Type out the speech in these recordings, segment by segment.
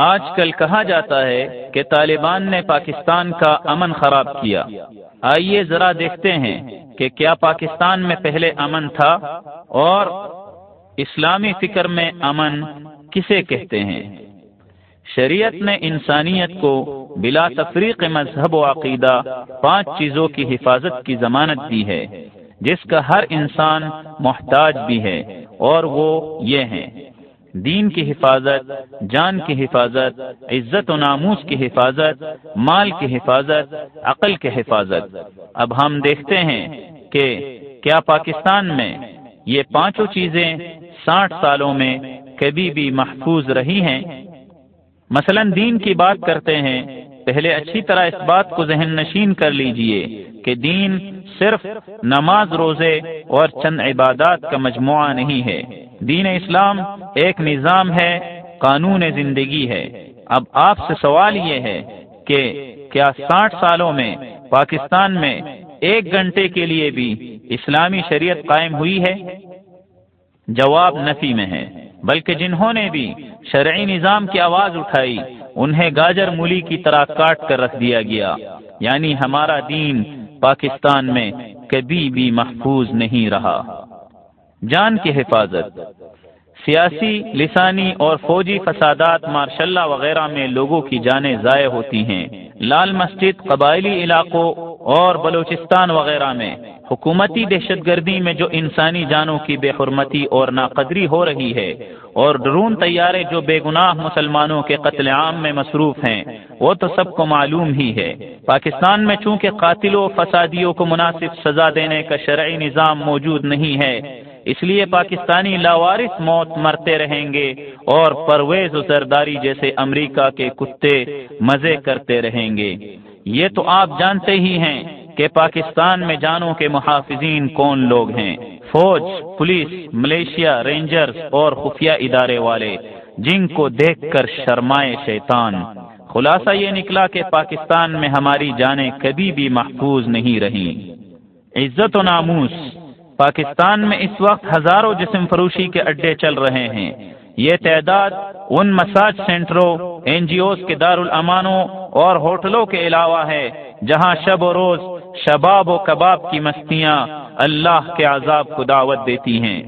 آج کل کہا جاتا ہے کہ طالبان نے پاکستان کا امن خراب کیا۔ آئیے ذرا دیکھتے ہیں کہ کیا پاکستان میں پہلے امن تھا اور اسلامی فکر میں امن کسے کہتے ہیں۔ شریعت نے انسانیت کو بلا تفریق مذہب و عقیدہ پانچ چیزوں کی حفاظت کی ضمانت دی ہے، جس کا ہر انسان محتاج بھی ہے اور وہ یہ ہیں۔ دین کی حفاظت، جان کی حفاظت، عزت و ناموس کی حفاظت، مال کی حفاظت، عقل کی حفاظت۔ اب ہم دیکھتے ہیں کہ کیا پاکستان میں یہ پانچوں چیزیں ساٹھ سالوں میں کبھی بھی محفوظ رہی ہیں؟ مثلا دین کی بات کرتے ہیں، پہلے اچھی طرح اس بات کو ذہن نشین کر لیجیے کہ دین صرف نماز، روزے اور چند عبادات کا مجموعہ نہیں ہے۔ دین اسلام ایک نظام ہے، قانون زندگی ہے۔ اب آپ سے سوال یہ ہے کہ کیا ساٹھ سالوں میں پاکستان میں ایک گھنٹے کے لیے بھی اسلامی شریعت قائم ہوئی ہے؟ جواب نفی میں ہے۔ بلکہ جنہوں نے بھی شرعی نظام کی آواز اٹھائی، انہیں گاجر مولی کی طرح کاٹ کر رکھ دیا گیا۔ یعنی ہمارا دین پاکستان میں کبھی بھی محفوظ نہیں رہا۔ جان کی حفاظت، سیاسی، لسانی اور فوجی فسادات مارشاء اللہ وغیرہ میں لوگوں کی جانیں ضائع ہوتی ہیں۔ لال مسجد، قبائلی علاقوں اور بلوچستان وغیرہ میں حکومتی دہشت گردی میں جو انسانی جانوں کی بے حرمتی اور ناقدری ہو رہی ہے اور ڈرون طیارے جو بے گناہ مسلمانوں کے قتل عام میں مصروف ہیں، وہ تو سب کو معلوم ہی ہے۔ پاکستان میں چونکہ قاتلوں، فسادیوں کو مناسب سزا دینے کا شرعی نظام موجود نہیں ہے اس لیے پاکستانی لاوارث موت مرتے رہیں گے اور پرویز و زرداری جیسے امریکہ کے کتے مزے کرتے رہیں گے۔ یہ تو آپ جانتے ہی ہیں کہ پاکستان میں جانوں کے محافظین کون لوگ ہیں۔ فوج، پولیس، ملیشیا، رینجرز اور خفیہ ادارے والے، جن کو دیکھ کر شرمائے شیطان۔ خلاصہ یہ نکلا کہ پاکستان میں ہماری جانیں کبھی بھی محفوظ نہیں رہی عزت و ناموس پاکستان میں اس وقت ہزاروں جسم فروشی کے اڈے چل رہے ہیں۔ یہ تعداد ان مساج سینٹروں این جی اوز کے دارالامانوں اور ہوٹلوں کے علاوہ ہے، جہاں شب و روز شباب و کباب کی مستیاں اللہ کے عذاب کو دعوت دیتی ہیں۔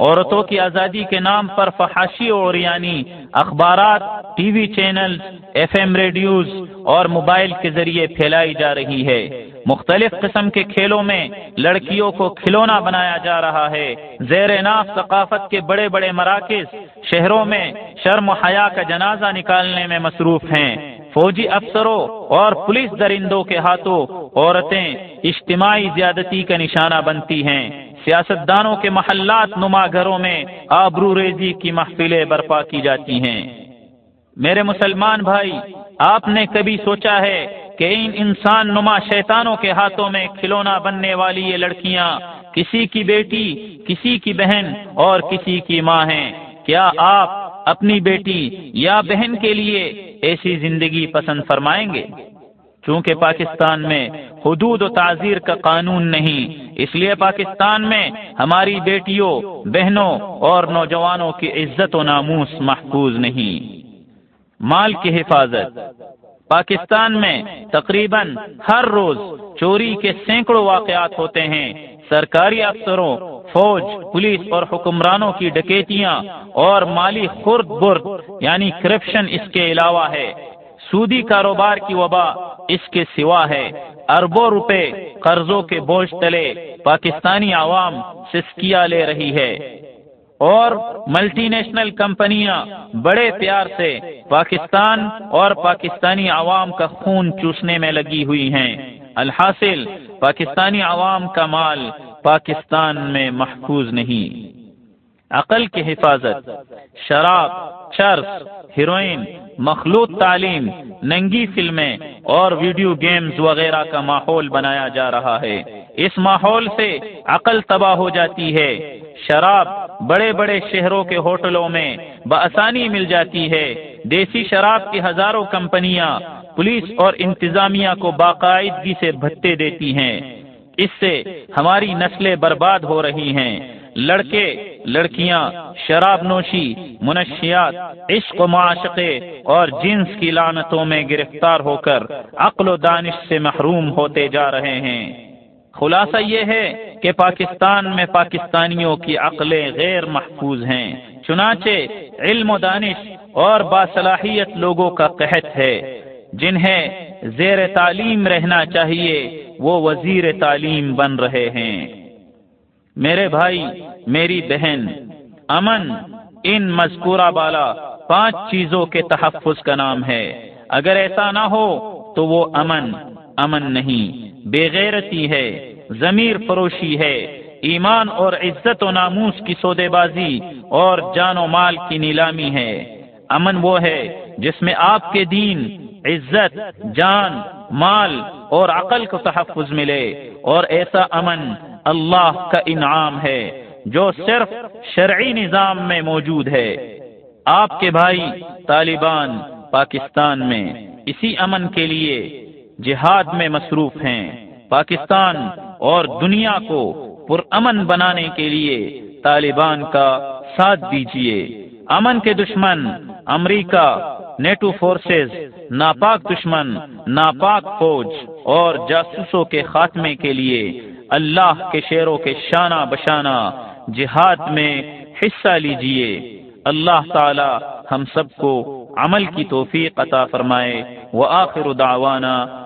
عورتوں کی آزادی کے نام پر فحاشی اور یعنی اخبارات، TV channel FM radios اور موبائل کے ذریعے پھیلائی جا رہی ہے۔ مختلف قسم کے کھیلوں میں لڑکیوں کو کھلونا بنایا جا رہا ہے۔ زیر ناف ثقافت کے بڑے بڑے مراکز شہروں میں شرم و حیا کا جنازہ نکالنے میں مصروف ہیں۔ فوجی افسروں اور پولیس درندوں کے ہاتھوں عورتیں اجتماعی زیادتی کا نشانہ بنتی ہیں۔ سیاستدانوں کے محلات نما گھروں میں آبرو ریزی کی محفلیں برپا کی جاتی ہیں۔ میرے مسلمان بھائی، آپ نے کبھی سوچا ہے کہ ان انسان نما شیطانوں کے ہاتھوں میں کھلونا بننے والی یہ لڑکیاں کسی کی بیٹی، کسی کی بہن اور کسی کی ماں ہیں۔ کیا آپ اپنی بیٹی یا بہن کے لیے ایسی زندگی پسند فرمائیں گے؟ چونکہ پاکستان میں حدود و تعزیر کا قانون نہیں، اس لیے پاکستان میں ہماری بیٹیوں، بہنوں اور نوجوانوں کی عزت و ناموس محفوظ نہیں۔ مال کی حفاظت۔ پاکستان میں تقریباً ہر روز چوری کے سینکڑوں واقعات ہوتے ہیں۔ سرکاری افسروں، فوج، پولیس اور حکمرانوں کی ڈکیتیاں اور مالی خرد برد یعنی کرپشن اس کے علاوہ ہے۔ سودی کاروبار کی وبا اس کے سوا ہے۔ اربوں روپے قرضوں کے بوجھ تلے پاکستانی عوام سسکیا لے رہی ہے۔ اور ملٹی نیشنل کمپنیاں بڑے پیار سے پاکستان اور پاکستانی عوام کا خون چوسنے میں لگی ہوئی ہیں۔ الحاصل، پاکستانی عوام کا مال پاکستان میں محفوظ نہیں۔ عقل کی حفاظت، شراب، چرس، ہیروئن، مخلوط تعلیم، ننگی فلمیں اور ویڈیو گیمز وغیرہ کا ماحول بنایا جا رہا ہے۔ اس ماحول سے عقل تباہ ہو جاتی ہے۔ شراب بڑے بڑے شہروں کے ہوٹلوں میں بآسانی مل جاتی ہے۔ دیسی شراب کی ہزاروں کمپنیاں پولیس اور انتظامیہ کو باقاعدگی سے بھتے دیتی ہیں۔ اس سے ہماری نسلیں برباد ہو رہی ہیں۔ لڑکے، لڑکیاں، شراب نوشی، منشیات، عشق و معاشقے اور جنس کی لانتوں میں گرفتار ہو کر عقل و دانش سے محروم ہوتے جا رہے ہیں۔ خلاصہ یہ ہے کہ پاکستان میں پاکستانیوں کی عقلیں غیر محفوظ ہیں، چنانچہ علم و دانش اور باصلاحیت لوگوں کا قحط ہے۔ جنہیں زیر تعلیم رہنا چاہیے، وہ وزیر تعلیم بن رہے ہیں۔ میرے بھائی، میری بہن، امن، ان مذکورہ بالا پانچ چیزوں کے تحفظ کا نام ہے۔ اگر ایسا نہ ہو تو وہ امن۔ امن نہیں بے غیرتی ہے، ضمیر فروشی ہے، ایمان اور عزت و ناموس کی سودے بازی اور جان و مال کی نیلامی ہے۔ امن وہ ہے جس میں آپ کے دین، عزت، جان، مال اور عقل کو تحفظ ملے۔ اور ایسا امن اللہ کا انعام ہے جو صرف شرعی نظام میں موجود ہے۔ آپ کے بھائی طالبان پاکستان میں، اسی امن کے لیے جہاد میں مصروف ہیں۔ پاکستان اور دنیا کو پرامن بنانے کے لیے طالبان کا ساتھ دیجیے امن کے دشمن، امریکہ، نیٹو فورسز، ناپاک دشمن، ناپاک فوج اور جاسوسوں کے خاتمے کے لیے اللہ کے شیروں کے شانہ بشانہ جہاد میں حصہ لیجیے اللہ تعالی ہم سب کو عمل کی توفیق عطا فرمائے۔ وہ آخر دعوانا